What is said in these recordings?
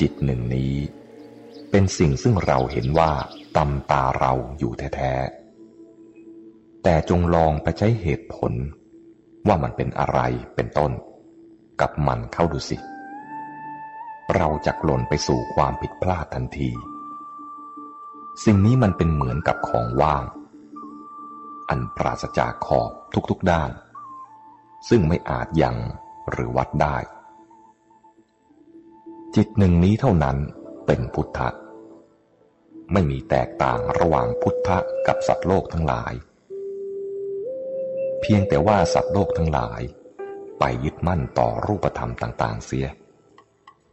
จิตหนึ่งนี้ เป็นสิ่งซึ่งเราเห็นว่าตำตาเราอยู่แท้ๆ แต่จงลองไปใช้เหตุผล ว่ามันเป็นอะไรเป็นต้น กับมันเข้าดูสิ เราจะหล่นไปสู่ความผิดพลาดทันที สิ่งนี้มันเป็นเหมือนกับของว่าง อันปราศจากขอบทุกๆด้าน ซึ่งไม่อาจยังหรือวัดได้ จิตหนึ่งนี้เท่านั้นเป็นพุทธะ ไม่มีแตกต่างระหว่างพุทธะกับสัตว์โลกทั้งหลาย เพียงแต่ว่าสัตว์โลกทั้งหลาย ไปยึดมั่นต่อรูปธรรมต่าง ๆ เสีย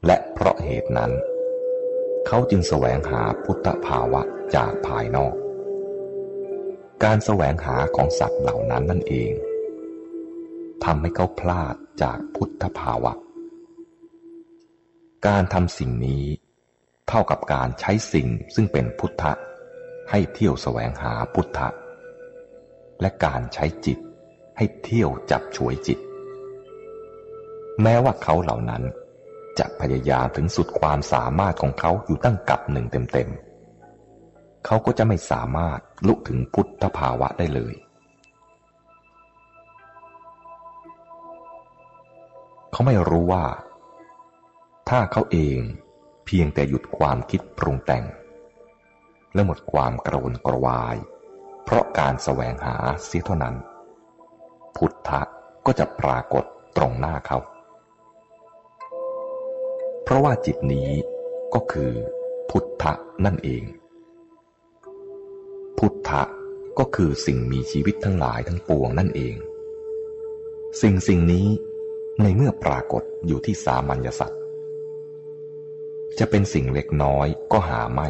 และเพราะเหตุนั้น เขาจึงแสวงหาพุทธภาวะจากภายนอก การแสวงหาของสัตว์เหล่านั้นนั่นเองทำให้เขาพลาดจากพุทธภาวะ การทำสิ่งนี้ เท่ากับการใช้สิ่งซึ่งเป็นพุทธะ ให้เที่ยวแสวงหาพุทธะ และการใช้จิตให้เที่ยวจับฉวยจิต แม้ว่าเขาเหล่านั้น จะพยายามถึงสุดความสามารถของเขาอยู่ตั้งกับหนึ่งเต็มๆ เขาก็จะไม่สามารถลุถึงพุทธภาวะได้เลยเขาไม่รู้ว่า ถ้าเขาเองเพียงแต่หยุดความคิดปรุงแต่ง และหมดความกระวนกระวาย เพราะการแสวงหาเสียเท่านั้น พุทธะก็จะปรากฏตรงหน้าเขา เพราะว่าจิตนี้ก็คือพุทธะนั่นเอง พุทธะก็คือสิ่งมีชีวิตทั้งหลายทั้งปวงนั่นเอง สิ่งสิ่งนี้ในเมื่อปรากฏอยู่ที่สามัญญสัตว์ จะเป็นสิ่งเล็กน้อยก็หาไม่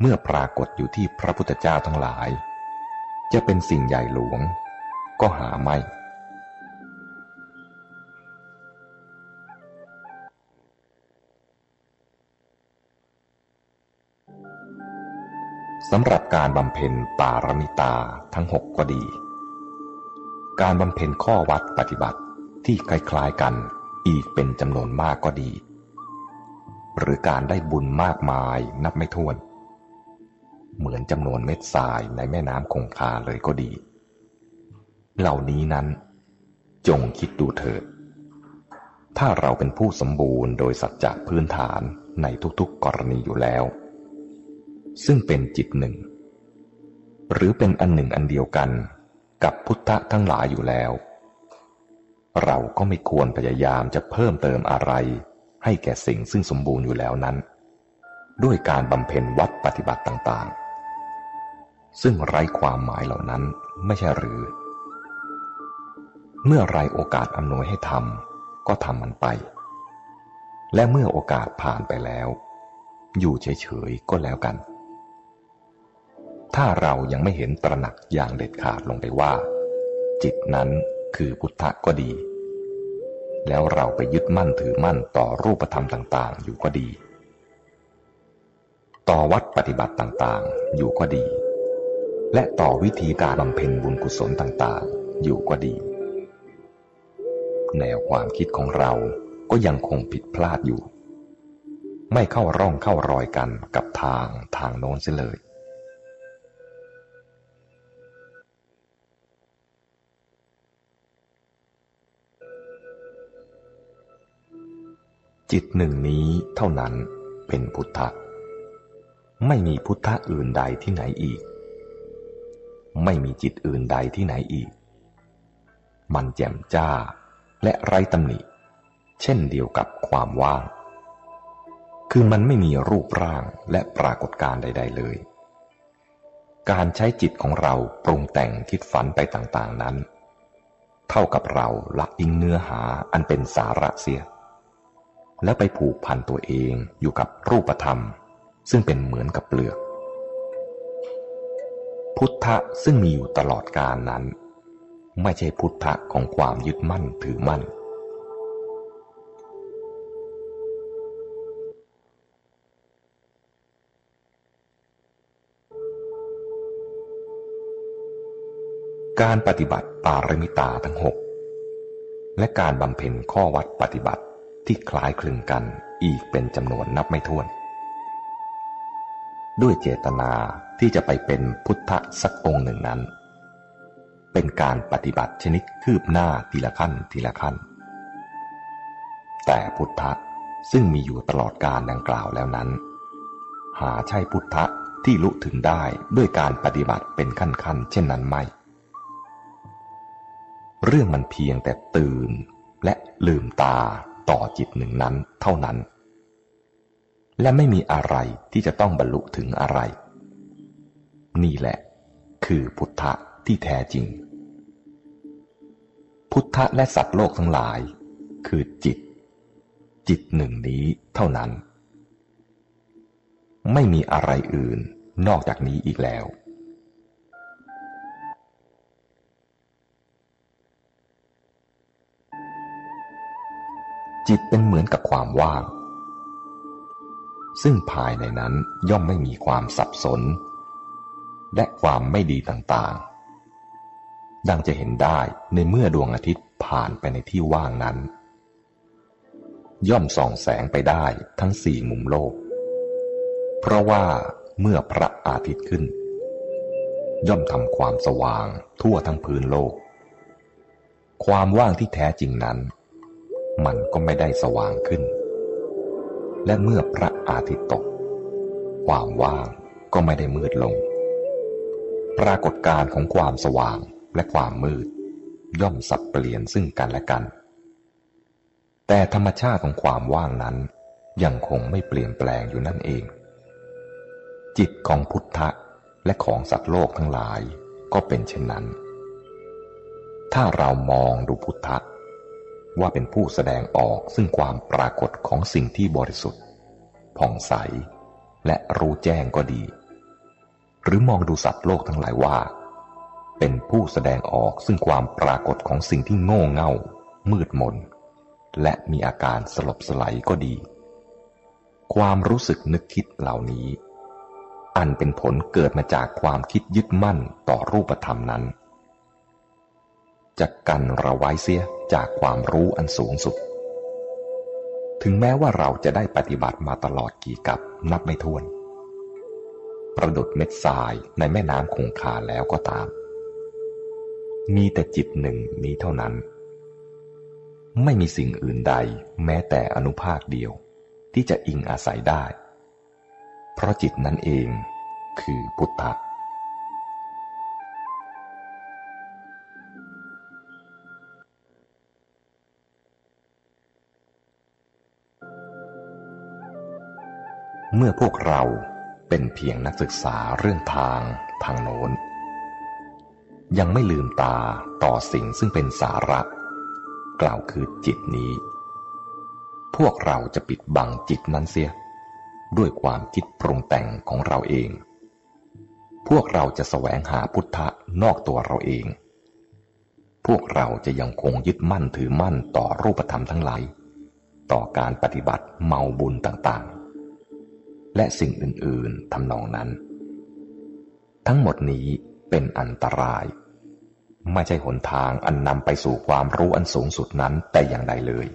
เมื่อปรากฏอยู่ที่พระพุทธเจ้าทั้งหลาย จะเป็นสิ่งใหญ่หลวง ก็หาไม่ สำหรับการบำเพ็ญปารมิตาทั้งหกก็ดี การบำเพ็ญข้อวัดปฏิบัติที่คล้ายๆกัน อีกเป็นจำนวนมากก็ดี หรือการได้บุญมากมายนับไม่ถ้วน เหมือนจำนวนเม็ดทรายในแม่น้ำคงคาเลยก็ดี เหล่านี้นั้น จงคิดดูเถิด ถ้าเราเป็นผู้สมบูรณ์โดยสัจจะพื้นฐานในทุกๆกรณีอยู่แล้ว ซึ่งเป็นจิตหนึ่ง หรือเป็นอันหนึ่งอันเดียวกันกับพุทธะทั้งหลายอยู่แล้ว เราก็ไม่ควรพยายามจะเพิ่มเติมอะไร ให้แก่สิ่งซึ่งสมบูรณ์อยู่แล้วนั้น ด้วยการบำเพ็ญวัดปฏิบัติต่างๆ ซึ่งไร้ความหมายเหล่านั้นไม่ใช่หรือ เมื่อไรโอกาสอำนวยให้ทำก็ทำมันไป และเมื่อโอกาสผ่านไปแล้ว อยู่เฉยๆก็แล้วกัน ถ้าเรายังไม่เห็นตระหนักอย่างเด็ดขาดลงไปว่า จิตนั้น คือพุทธะก็ดี แล้วเราไปยึดมั่นถือมั่นต่อรูปธรรมต่างๆ อยู่ก็ดี ต่อวัดปฏิบัติต่างๆ อยู่ก็ดี และต่อวิธีการบำเพ็ญบุญกุศลต่างๆ อยู่ก็ดี แนวความคิดของเราก็ยังคงผิดพลาดอยู่ ไม่เข้าร่องเข้ารอยกันกับทางทางโน้นเสียเลย จิตหนึ่งนี้เท่านั้นเป็นพุทธะ ไม่มีพุทธะอื่นใดที่ไหนอีก ไม่มีจิตอื่นใดที่ไหนอีก มันแจ่มจ้าและไร้ตำหนิ เช่นเดียวกับความว่าง คือมันไม่มีรูปร่างและปรากฏการใด ๆ เลย การใช้จิตของเราปรุงแต่งคิดฝันไปต่างๆนั้น เท่ากับเราละอิงเนื้อหาอันเป็นสาระเสีย แล้วไปผูกพันตัวเองอยู่กับรูปธรรม ซึ่งเป็นเหมือนกับเปลือก พุทธะซึ่งมีอยู่ตลอดกาลนั้น ไม่ใช่พุทธะของความยึดมั่นถือมั่น การปฏิบัติปารมิตาทั้งหกและการบำเพ็ญข้อวัดปฏิบัติ ที่คล้ายคลึงกันอีกเป็นจำนวนนับไม่ถ้วน ด้วยเจตนาที่จะไปเป็นพุทธสักองค์หนึ่งนั้น เป็นการปฏิบัติชนิดคืบหน้าทีละขั้นทีละขั้น แต่พุทธซึ่งมีอยู่ตลอดการดังกล่าวแล้วนั้น หาใช่พุทธที่ลุถึงได้ด้วยการปฏิบัติเป็นขั้นๆเช่นนั้นไม่ เรื่องมันเพียงแต่ตื่นและลืมตา ต่อจิตหนึ่งนั้นเท่านั้น และไม่มีอะไรที่จะต้องบรรลุถึงอะไร นี่แหละ คือพุทธะที่แท้จริง พุทธะและสัตว์โลกทั้งหลาย คือจิต จิตหนึ่งนี้เท่านั้น ไม่มีอะไรอื่นนอกจากนี้อีกแล้ว จิตเป็นเหมือนกับความว่าง ซึ่งภายในนั้นย่อมไม่มีความสับสน และความไม่ดีต่างๆ ดังจะเห็นได้ในเมื่อดวงอาทิตย์ผ่านไปในที่ว่างนั้น ย่อมส่องแสงไปได้ทั้งสี่มุมโลก เพราะว่าเมื่อพระอาทิตย์ขึ้น ย่อมทำความสว่างทั่วทั้งพื้นโลก ความว่างที่แท้จริงนั้น มันก็ไม่ได้สว่างขึ้น และเมื่อพระอาทิตย์ตก ความว่างก็ไม่ได้มืดลง ปรากฏการของความสว่างและความมืด ย่อมสับเปลี่ยนซึ่งกันและกัน แต่ธรรมชาติของความว่างนั้นยังคงไม่เปลี่ยนแปลงอยู่นั่นเอง จิตของพุทธะและของสัตว์โลกทั้งหลายก็เป็นเช่นนั้น ถ้าเรามองดูพุทธะ ว่าเป็นผู้แสดงออกซึ่งความปรากฏของสิ่งที่บริสุทธิ์ ผ่องใส และรู้แจ้งก็ดี หรือมองดูสัตว์โลกทั้งหลายว่า เป็นผู้แสดงออกซึ่งความปรากฏของสิ่งที่โง่เง่า มืดมน และมีอาการสลบสลายก็ดี ความรู้สึกนึกคิดเหล่านี้ อันเป็นผลเกิดมาจากความคิดยึดมั่นต่อรูปธรรมนั้น จะกันเราไว้เสียจากความรู้อันสูงสุด ถึงแม้ว่าเราจะได้ปฏิบัติมาตลอดกี่กับนับไม่ถ้วน ประดุดเม็ดทรายในแม่น้ำคงคาแล้วก็ตาม มีแต่จิตหนึ่งนี้เท่านั้น ไม่มีสิ่งอื่นใดแม้แต่อนุภาคเดียว ที่จะอิงอาศัยได้ เพราะจิตนั้นเองคือพุทธะ เมื่อพวกเราเป็นเพียงนักศึกษาเรื่องทางทางโน้น ยังไม่ลืมตาต่อสิ่งซึ่งเป็นสาระ กล่าวคือจิตนี้ พวกเราจะปิดบังจิตนั้นเสีย ด้วยความคิดปรุงแต่งของเราเอง พวกเราจะแสวงหาพุทธะนอกตัวเราเอง พวกเราจะยังคงยึดมั่นถือมั่นต่อรูปธรรมทั้งหลาย ต่อการปฏิบัติเมาบุญต่างๆ และสิ่งอื่นๆทำนองนั้น ทั้งหมดนี้เป็นอันตราย ไม่ใช่หนทางอันนำไปสู่ความรู้อันสูงสุดนั้นแต่อย่างใดเลย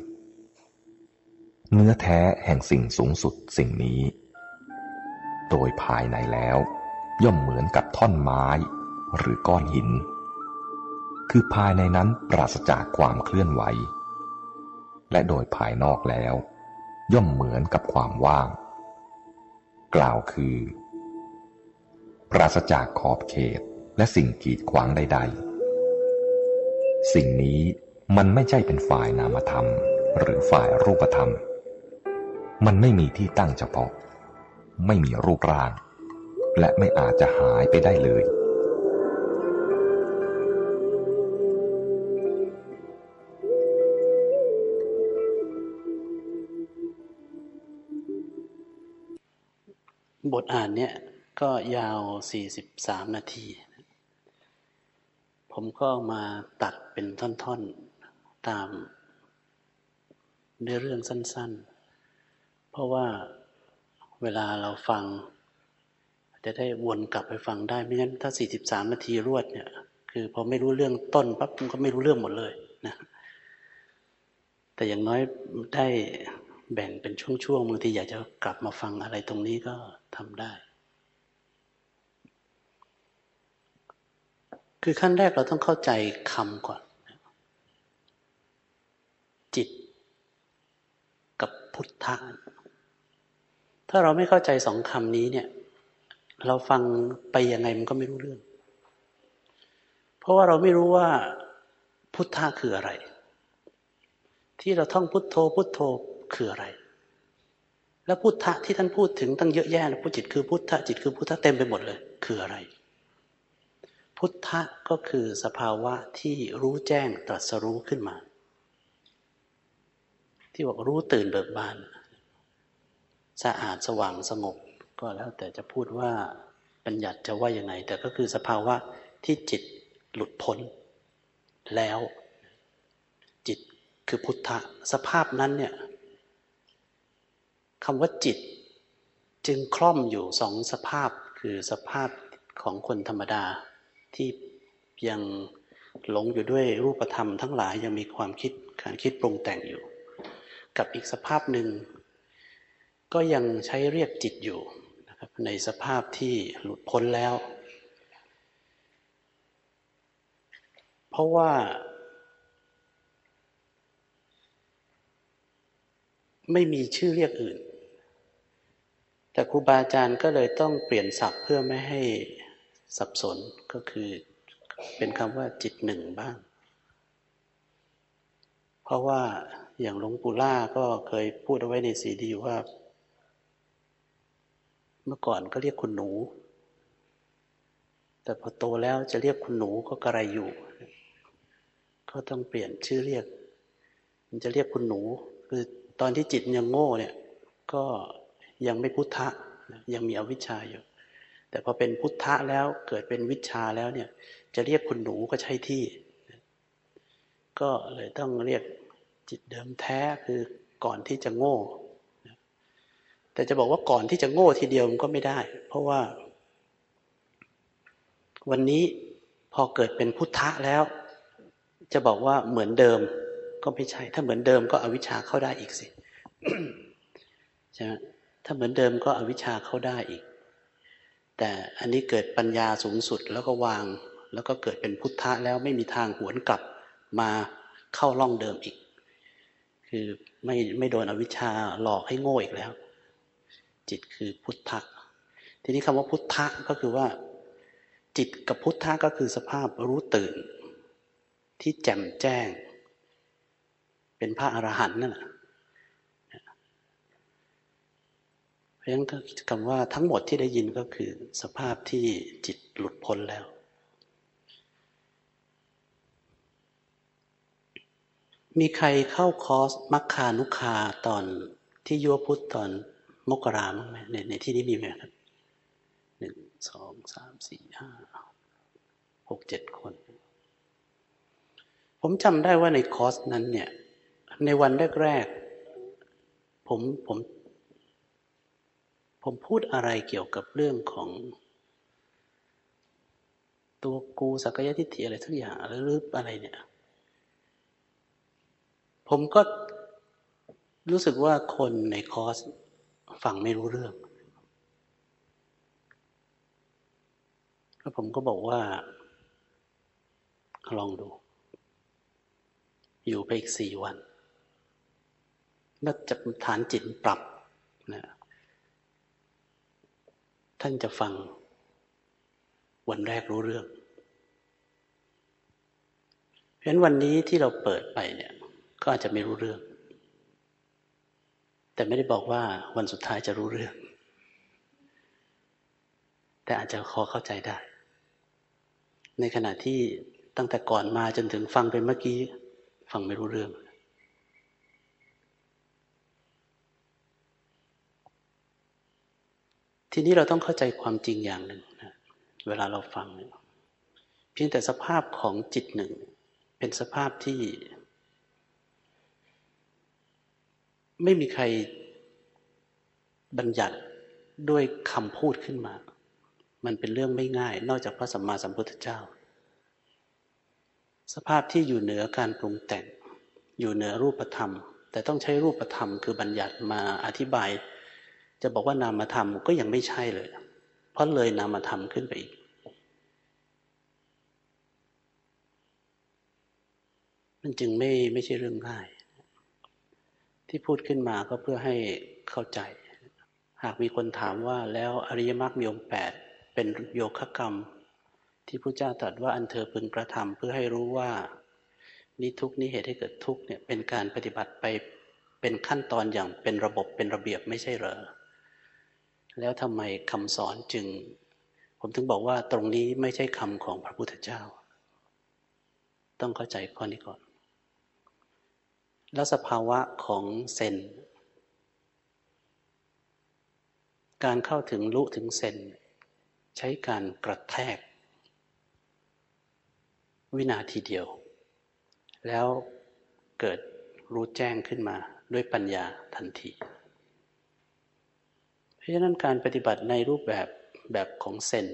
เนื้อแท้แห่งสิ่งสูงสุดสิ่งนี้ โดยภายในแล้ว ย่อมเหมือนกับท่อนไม้หรือก้อนหิน คือภายในนั้นปราศจากความเคลื่อนไหว และโดยภายนอกแล้ว ย่อมเหมือนกับความว่าง กล่าวคือ ปราศจากขอบเขตและสิ่งกีดขวางใด ๆ สิ่งนี้มันไม่ใช่เป็นฝ่ายนามธรรม หรือฝ่ายรูปธรรม มันไม่มีที่ตั้งเฉพาะ ไม่มีรูปร่าง และไม่อาจจะหายไปได้เลย บทอ่านเนี่ยก็ยาว 43 นาที ผมก็มาตัดเป็นท่อนๆ ตามเนื้อเรื่องสั้นๆ เพราะว่าเวลาเราฟัง จะได้วนกลับไปฟังได้ ไม่งั้นถ้า 43 นาทีรวดเนี่ย คือพอไม่รู้เรื่องต้นปั๊บมันก็ไม่รู้เรื่องหมดเลยนะ แต่อย่างน้อยได้ แบ่งเป็นช่วงๆบางทีอยากจะกลับมาฟังอะไรตรงนี้ก็ทำได้ คือขั้นแรกเราต้องเข้าใจคำก่อน จิต กับพุทธะถ้าเราไม่เข้าใจสองคำนี้เนี่ย เราฟังไปยังไงมันก็ไม่รู้เรื่อง เพราะว่าเราไม่รู้ว่าพุทธะคืออะไร ที่เราท่องพุทโธพุทโธ คืออะไร แล้วพุทธะที่ท่านพูดถึงตั้งเยอะแยะนะพุทจิตคือพุทธะจิตคือพุทธะเต็มไปหมดเลย คืออะไร พุทธะก็คือสภาวะที่รู้แจ้งตรัสรู้ขึ้นมา ที่บอกรู้ตื่นเบิกบาน สะอาดสว่างสงบ ก็แล้วแต่จะพูดว่าบัญญัติจะว่ายังไง แต่ก็คือสภาวะที่จิตหลุดพ้น แล้วจิตคือพุทธะสภาพนั้นเนี่ย คำว่าจิต จึงคล่อมอยู่สองสภาพคือสภาพของคนธรรมดาที่ยังหลงอยู่ด้วยรูปธรรมทั้งหลายยังมีความคิดการคิดปรุงแต่งอยู่ กับอีกสภาพหนึ่ง ก็ยังใช้เรียกจิตอยู่นะครับในสภาพที่หลุดพ้นแล้ว เพราะว่า ไม่มีชื่อเรียกอื่น แต่ครูบาอาจารย์ก็เลยต้องเปลี่ยนศัพท์เพื่อไม่ให้สับสนก็คือเป็นคำว่าจิตหนึ่งบ้าง เพราะว่าอย่างหลวงปู่ล่าก็เคยพูดเอาไว้ในสีดีว่า เมื่อก่อนก็เรียกคุณหนู แต่พอโตแล้วจะเรียกคุณหนูก็กระไรอยู่ ก็ต้องเปลี่ยนชื่อเรียก มันจะเรียกคุณหนู คือตอนที่จิตยังโง่เนี่ย ก็ ยังไม่พุทธะยังมีอวิชชาอยู่ แต่พอเป็นพุทธะแล้วเกิดเป็นวิชาแล้วเนี่ย จะเรียกคุณหนูก็ใช่ที่ ก็เลยต้องเรียกจิตเดิมแท้คือก่อนที่จะโง่ แต่จะบอกว่าก่อนที่จะโง่ทีเดียวมันก็ไม่ได้ เพราะว่า วันนี้พอเกิดเป็นพุทธะแล้ว จะบอกว่าเหมือนเดิมก็ไม่ใช่ ถ้าเหมือนเดิมก็อวิชชาเข้าได้อีกสิใช่ไหม ถ้าเหมือนเดิมก็อวิชชาเข้าได้อีก แต่อันนี้เกิดปัญญาสูงสุดแล้วก็วาง แล้วก็เกิดเป็นพุทธะแล้วไม่มีทางหวนกลับมาเข้าล่องเดิมอีก คือไม่ไม่โดนอวิชชาหลอกให้โง่อีกแล้ว จิตคือพุทธะทีนี้คำว่าพุทธะก็คือว่า จิตกับพุทธะก็คือสภาพรู้ตื่น ที่แจ่มแจ้ง เป็นพระอรหันต์นั่นแหละเพ ราะฉะนั้นคำว่าทั้งหมดที่ได้ยินก็คือ สภาพที่จิตหลุดพ้นแล้ว มีใครเข้าคอร์สมัคคานุคาตอนที่ยัวพุทธตอนมกราบ้างไหมในในที่นี้มีไหมครับหนึ่งสองสามสี่ห้าหกเจ็ดคน ผมจำได้ว่าในคอร์สนั้นเนี่ย ในวันแรกๆผมผม ผมพูดอะไรเกี่ยวกับเรื่องของ ตัวกูสักยทิฏฐิอะไรทุกอย่างหรืออะไรเนี่ย ผมก็รู้สึกว่าคนในคอร์สฟังไม่รู้เรื่อง แล้วผมก็บอกว่า ลองดู อยู่ไปอีกสี่วันเมื่อจะฐานจิตปรับนะ ท่านจะฟัง วันแรกรู้เรื่องเพราะฉะนั้นวันนี้ที่เราเปิดไปเนี่ย ก็อาจจะไม่รู้เรื่อง แต่ไม่ได้บอกว่าวันสุดท้ายจะรู้เรื่อง แต่อาจจะพอเข้าใจได้ ในขณะที่ตั้งแต่ก่อนมาจนถึงฟังไปเมื่อกี้ ฟังไม่รู้เรื่อง ทีนี้เราต้องเข้าใจความจริงอย่างหนึ่งนะเวลาเราฟังเนี่ยเพียงแต่สภาพของจิตหนึ่ง เป็นสภาพที่ ไม่มีใครบัญญัติด้วยคำพูดขึ้นมา มันเป็นเรื่องไม่ง่าย นอกจากพระสัมมาสัมพุทธเจ้า สภาพที่อยู่เหนือการปรุงแต่ง อยู่เหนือรูปธรรม แต่ต้องใช้รูปธรรมคือบัญญัติมาอธิบาย จะบอกว่านามธรรมก็ยังไม่ใช่เลย เพราะเลยนามธรรมขึ้นไปอีกมันจึงไม่ไม่ใช่เรื่องง่าย ที่พูดขึ้นมาก็เพื่อให้เข้าใจ หากมีคนถามว่าแล้วอริยมรรคมีองค์แปดเป็นโยคะกรรม ที่พระเจ้าตรัสว่าอันเธอพึงกระทำเพื่อให้รู้ว่านี้ทุกนี้เหตุให้เกิดทุกเนี่ยเป็นการปฏิบัติไปเป็นขั้นตอนอย่างเป็นระบบเป็นระเบียบไม่ใช่เหรอ แล้วทำไมคำสอนจึง ผมถึงบอกว่าตรงนี้ไม่ใช่คำของพระพุทธเจ้า ต้องเข้าใจข้อนี้ก่อน แล้วสภาวะของเซน การเข้าถึงรู้ถึงเซน ใช้การกระแทก วินาทีเดียว แล้วเกิดรู้แจ้งขึ้นมาด้วยปัญญาทันที ราะฉะนั้นการปฏิบัติในรูปแบบแบบของเซน